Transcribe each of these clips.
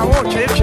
Michał Ociecz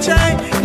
change.